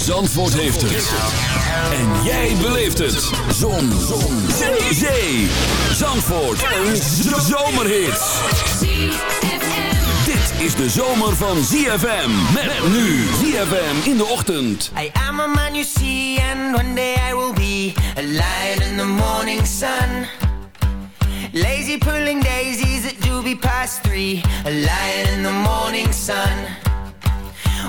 Zandvoort heeft het. En jij beleeft het. Zon. Zon. Zee. Zee. Zandvoort. Een zomerhit. Dit is de zomer van ZFM. Met nu ZFM in de ochtend. I am a man you see and one day I will be a lion in the morning sun. Lazy pulling daisies at doobie past three, a lion in the morning sun.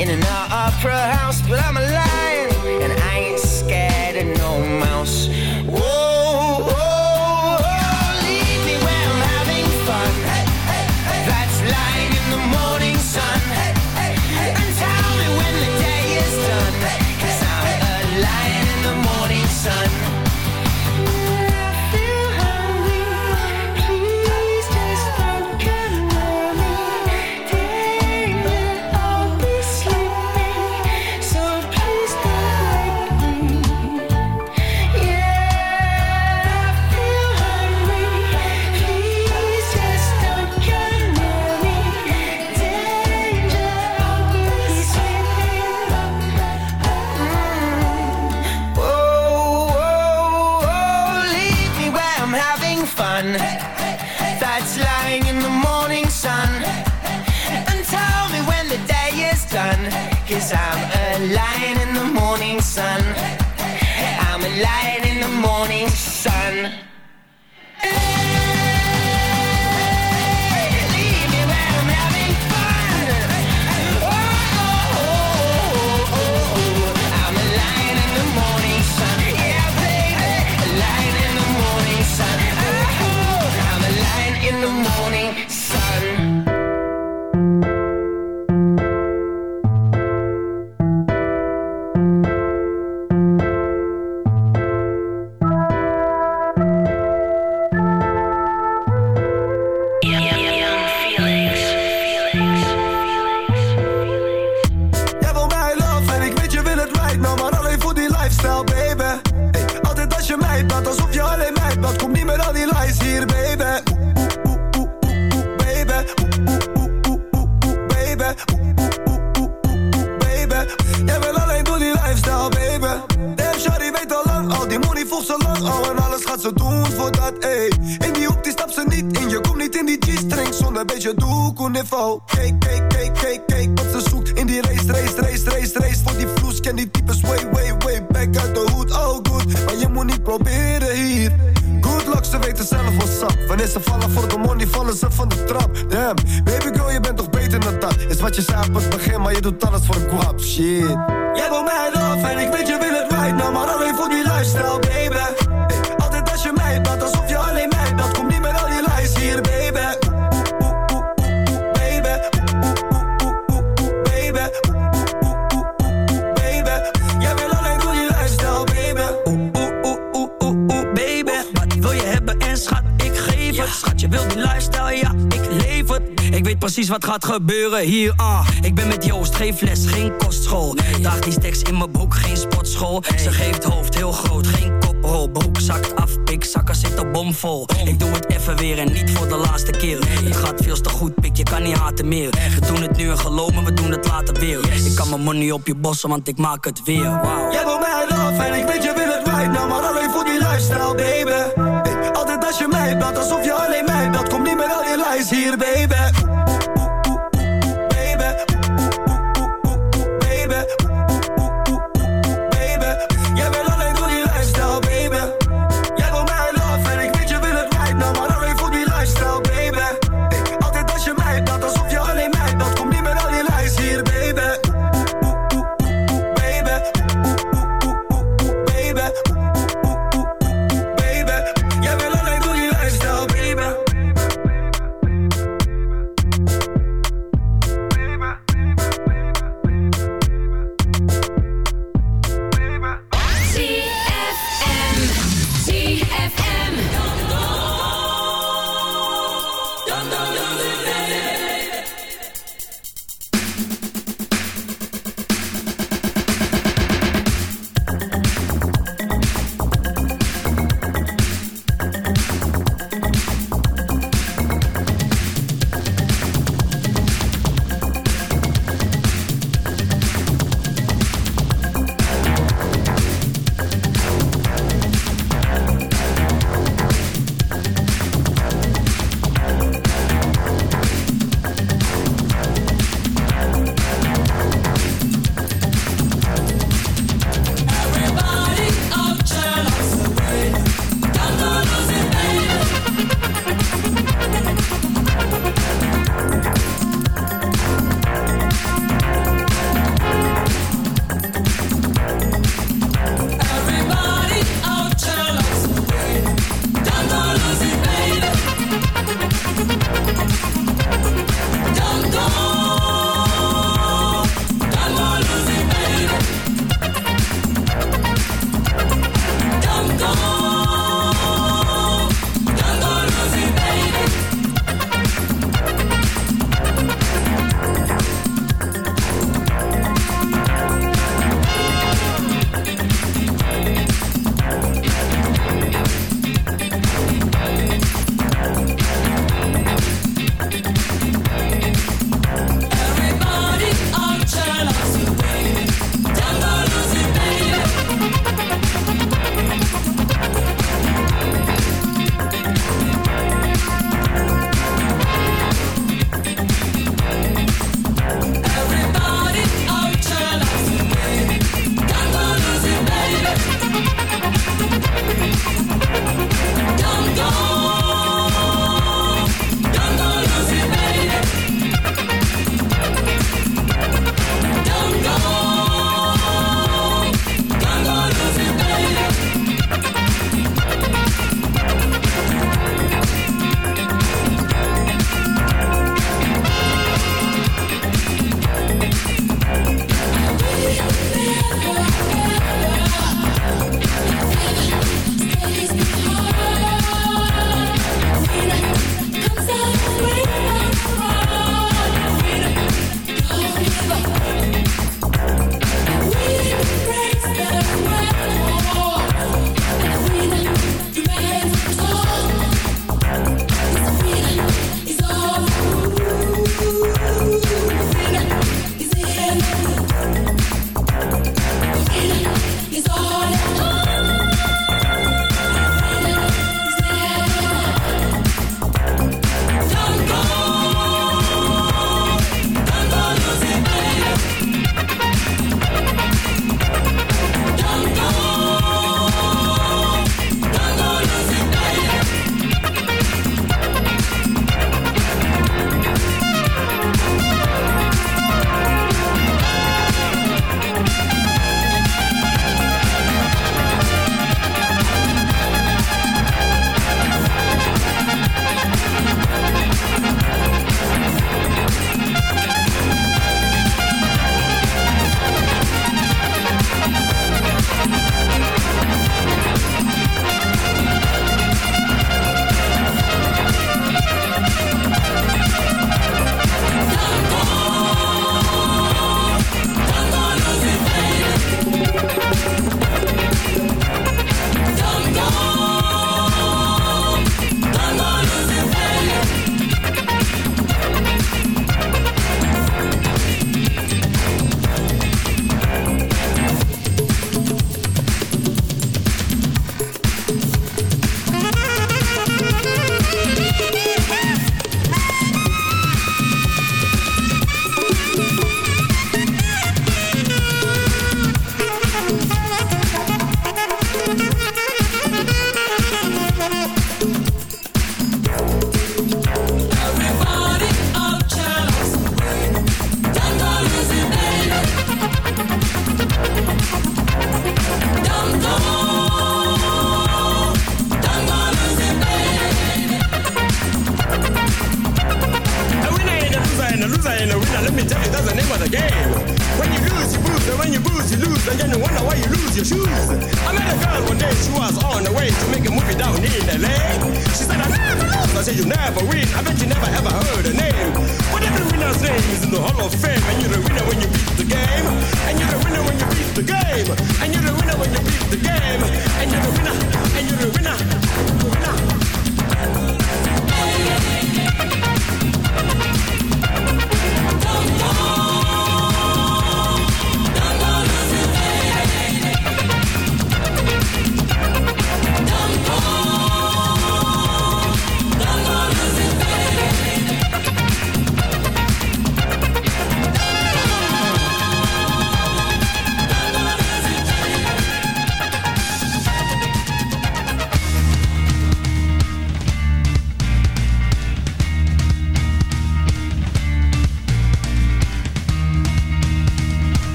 in an opera house, but I'm a lion gebeuren hier, ah. Ik ben met Joost, geen fles, geen kostschool. Nee. Daag die steks in mijn broek, geen sportschool. Ze geeft hoofd heel groot, geen koprol. Broek zakt af, pikzakken zitten bomvol. Ik doe het even weer en niet voor de laatste keer. Het gaat veel te goed, pik, je kan niet haten meer. We doen het nu en geloof me, we doen het later weer. Ik kan mijn money op je bossen, want ik maak het weer. Wow. Jij wil mij love en ik weet je wil het right now, maar alleen voor die lifestyle, baby. Altijd als je mij belt, alsof je alleen mij belt. Kom niet met al je lijst hier, baby.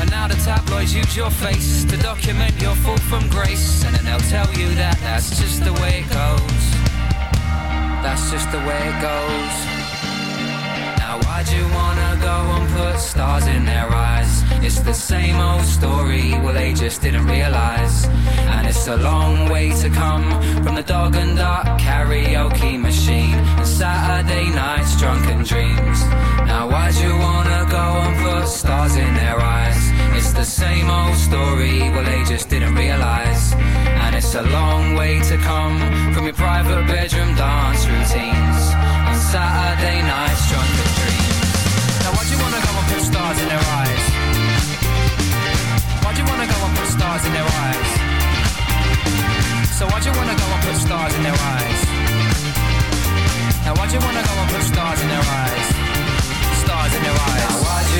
And now the tabloids use your face to document your fall from grace. And then they'll tell you that that's just the way it goes. That's just the way it goes. Now why'd you wanna go and put stars in their eyes? It's the same old story, well they just didn't realize. And it's a long way to come from the dog and duck karaoke machine and Saturday nights drunken dreams. Now why'd you wanna go and put stars in their eyes? It's the same old story, well they just didn't realize. And it's a long way to come from your private bedroom dance routines On Saturday nights drunken dreams. Now why'd you wanna go and put stars in their eyes? Why'd you wanna go and put stars in their eyes? So why'd you wanna go and put stars in their eyes? Now why'd you wanna go and put stars in their eyes? Their eyes.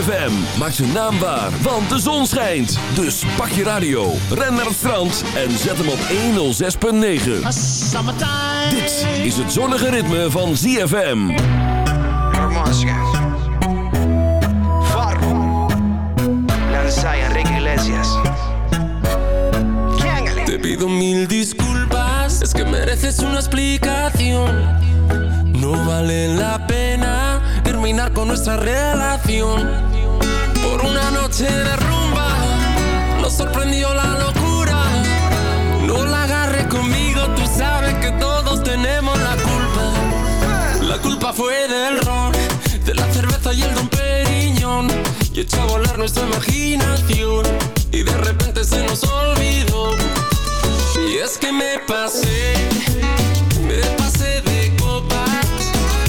ZFM. Maak zijn naam waar, want de zon schijnt. Dus pak je radio, ren naar het strand en zet hem op 106.9. Dit is het zonnige ritme van ZFM. Farro, Lanza y Enrique Iglesias. Te pido mil disculpas, es que mereces una explicación. No vale la pena terminar con nuestra relación. Por una noche de rumba, nos sorprendió la locura. No la agarre conmigo, tú sabes que todos tenemos la culpa. La culpa fue del ron, de la cerveza y el don Periñón. Y echó a volar nuestra imaginación. Y de repente se nos olvidó. Y es que me pasé, me pasé de copas.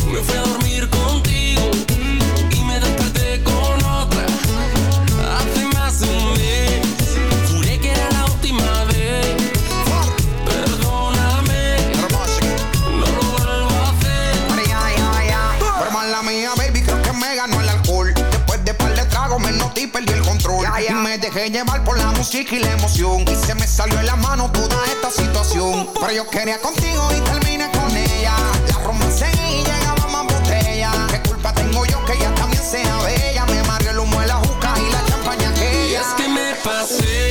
Me fui a dormir contigo dejé llevar por la música y la emoción. Y se me salió en la mano toda esta situación. Pero yo quería contigo y terminé con ella. La romance y llegaba más botella. ¿Qué culpa tengo yo que ella también sea bella? Me mareó el humo de la juca y la champaña Y aquella. es que me pasé,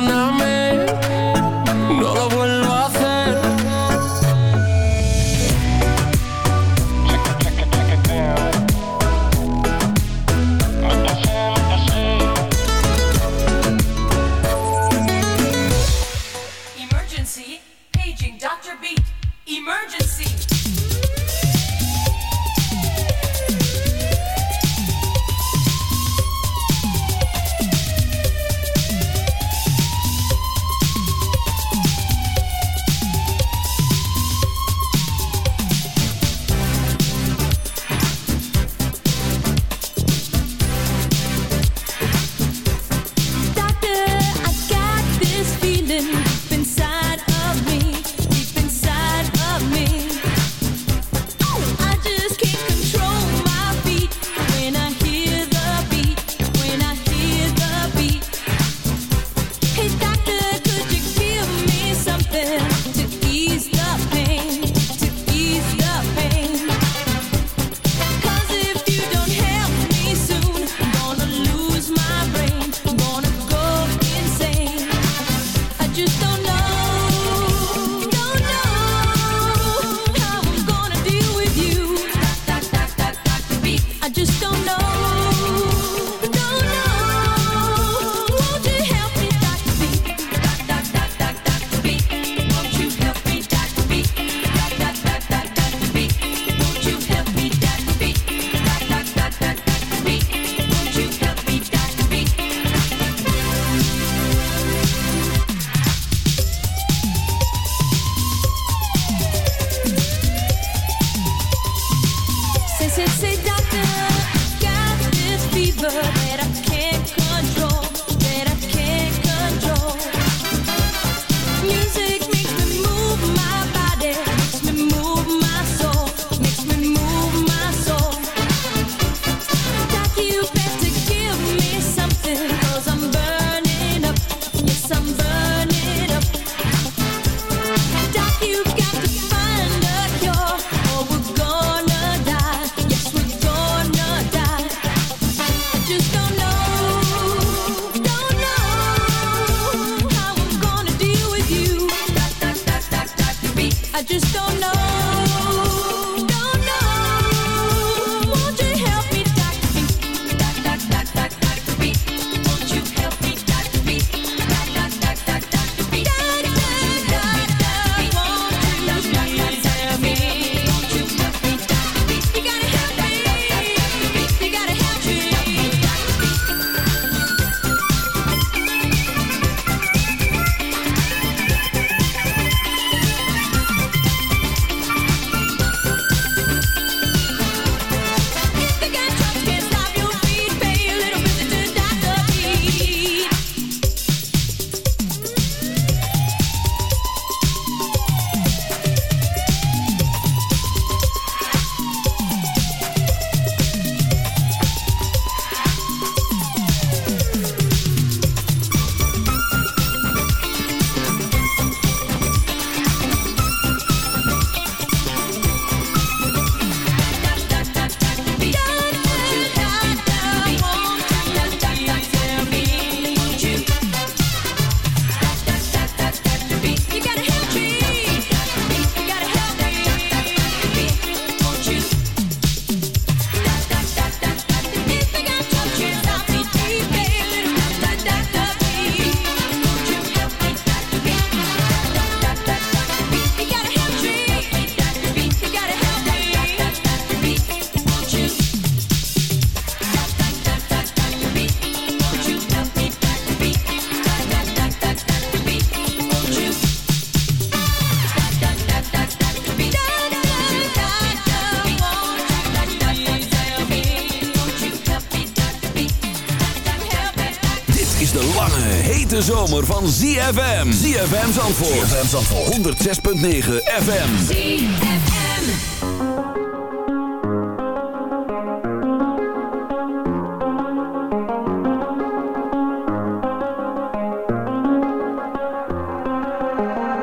van ZFM. ZFM Zandvoort. ZFM Zandvoort. 106.9 FM. ZFM.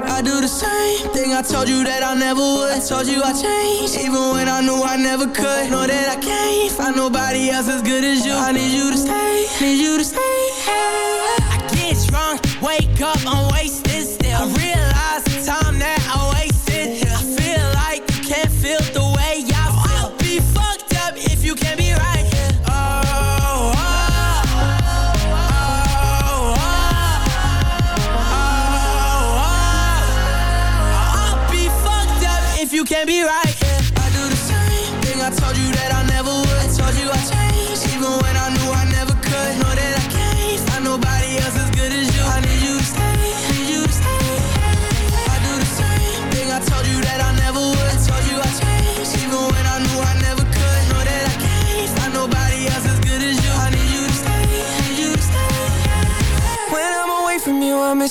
I do the same thing I told you that I never would. I told you I changed. Even when I knew I never could. Know that I can't find nobody else as good as you. I need you to stay. Need you to stay. Wake up, I'm wasted.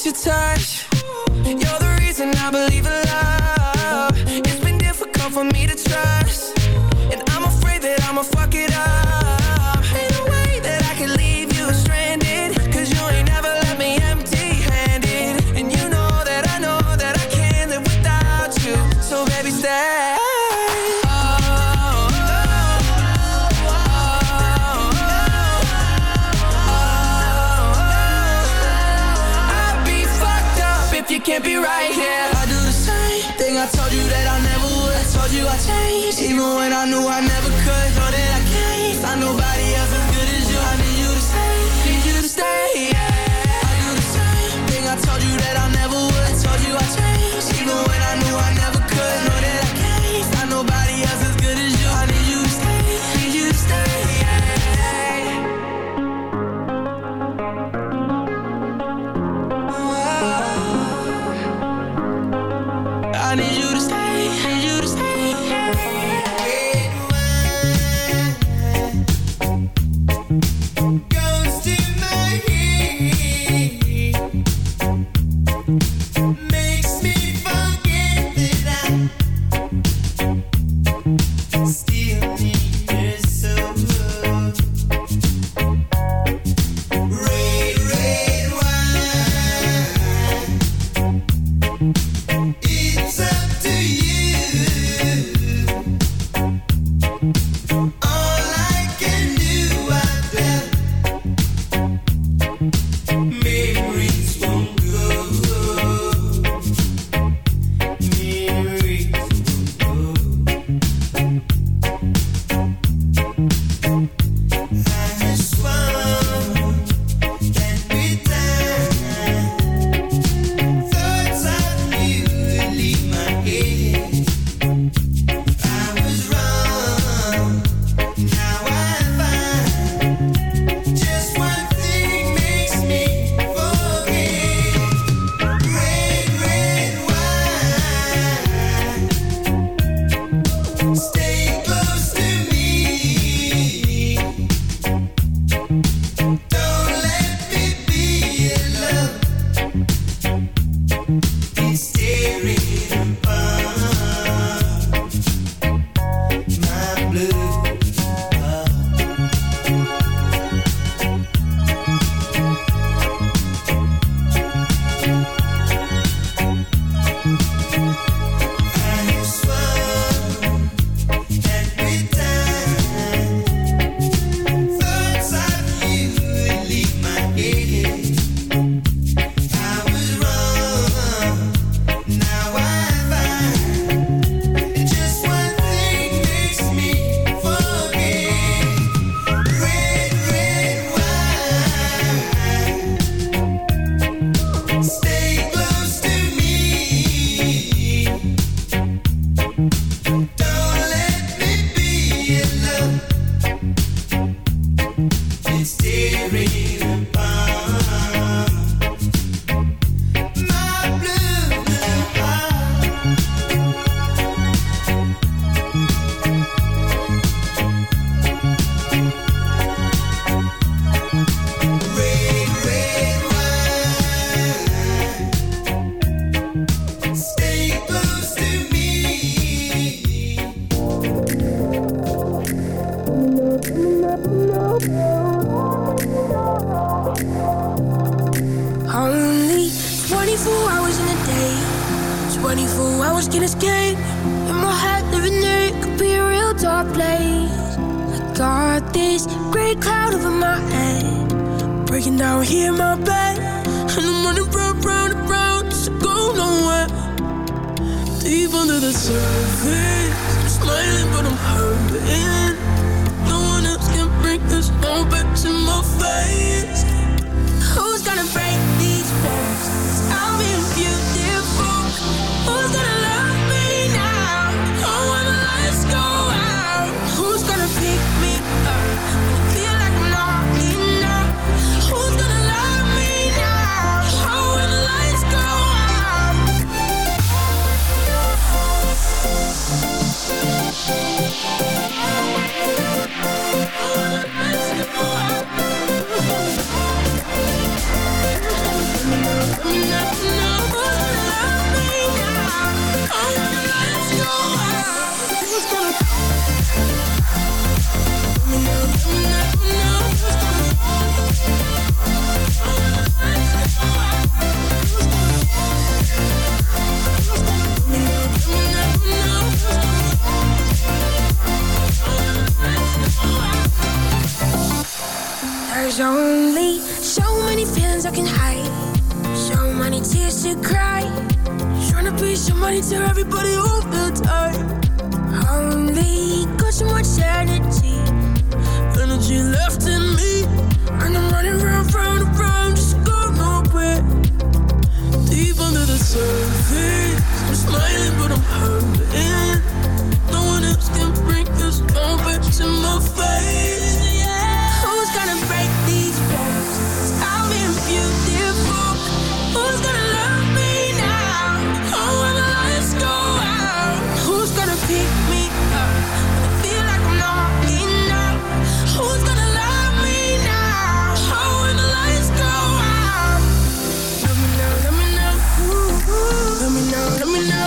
your time. I never could, know that I can't find nobody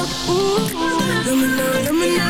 now, ooh. Let me know, let me know.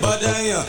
But damn,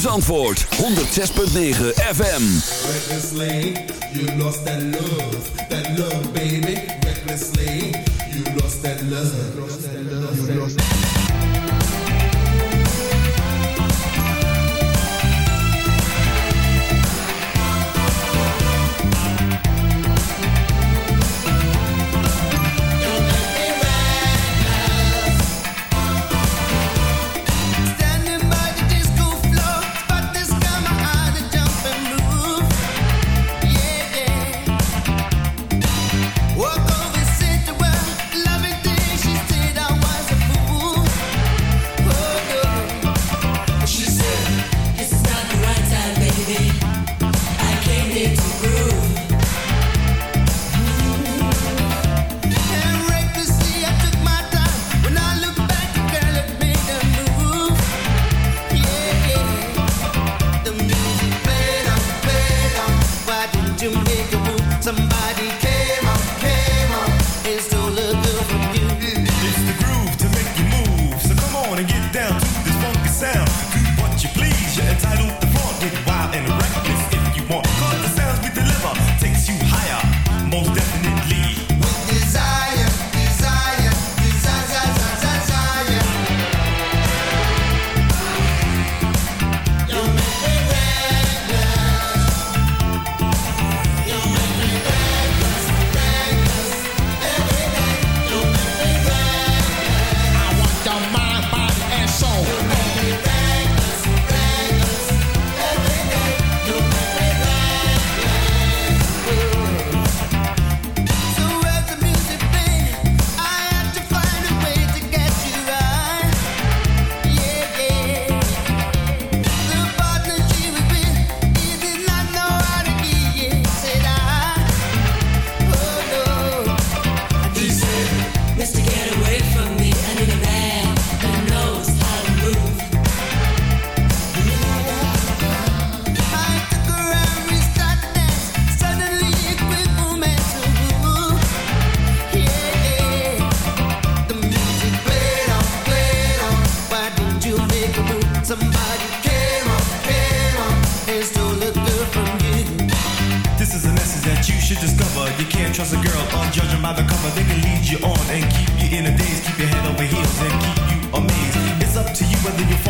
Zandvoort 106.9 FM.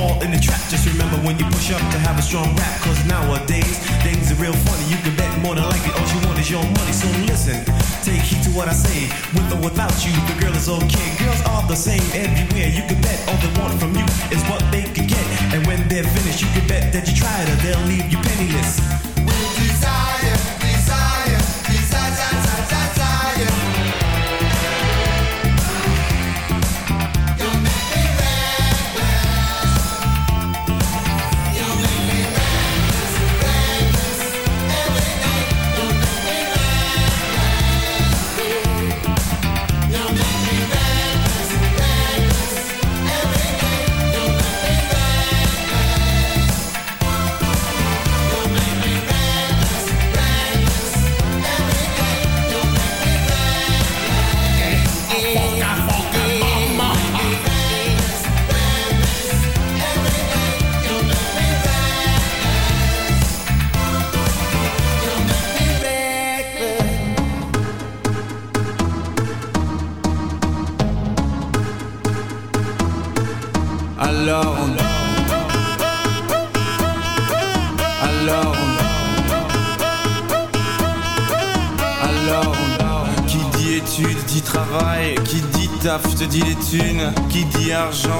fall in the trap. Just remember when you push up to have a strong rap. Cause nowadays, things are real funny. You can bet more than likely all you want is your money. So listen, take heed to what I say. With or without you, the girl is okay. Girls are the same everywhere. You can bet all they want from you is what they can get. And when they're finished, you can bet that you tried or they'll leave you penniless. With desire.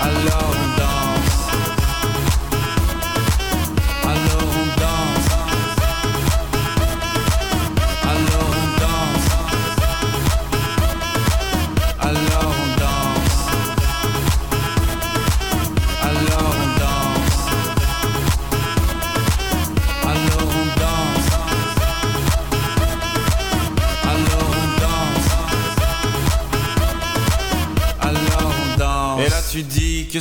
I love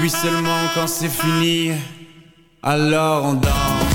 Puis seulement quand c'est fini, alors on danse.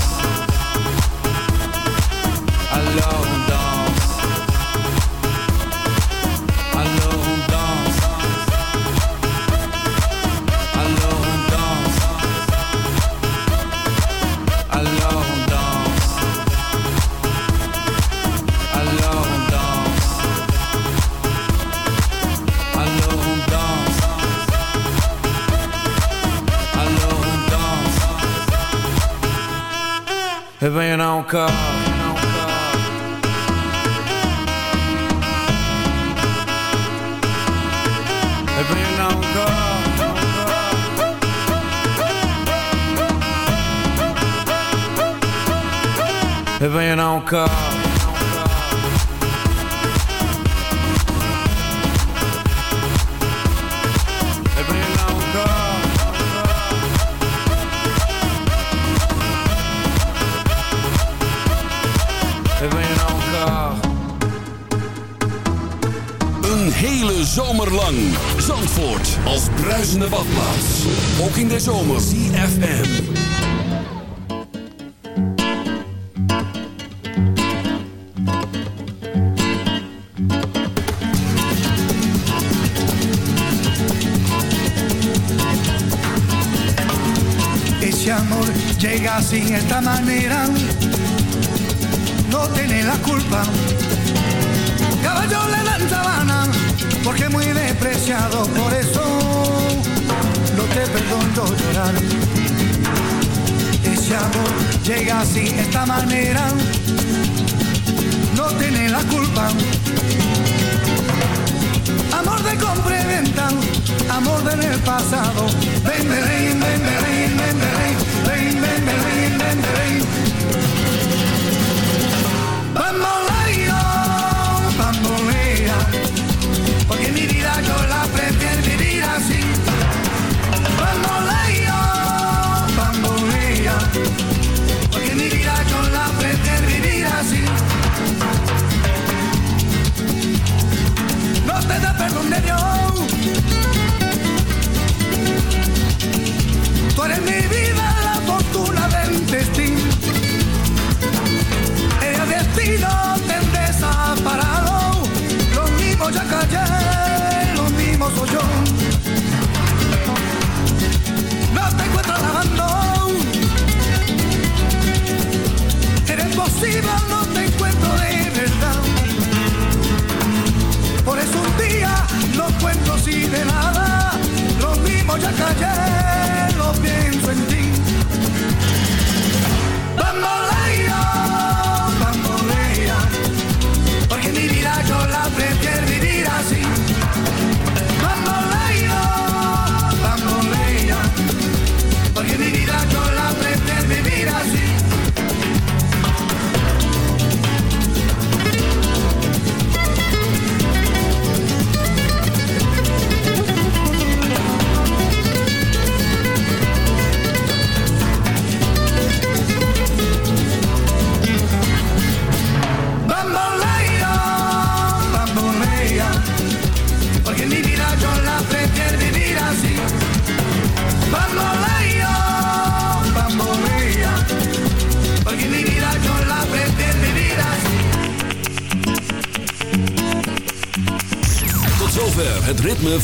ben encore ben encore ben encore hele zomer lang. Zandvoort als bruisende badplaats. Ook in de zomer. CFM. Ese amor llega sin esta manera, no tiene la culpa. Caballo le dan sabana, porque muy despreciado, por eso no te perdono llorar. Ese amor llega sin esta manera, no tiene la culpa. Amor de compra amor del pasado. Ven, ven, ven, ven, ven, ven, ven, ven, ven, ven, ven, ven, ven. rayo la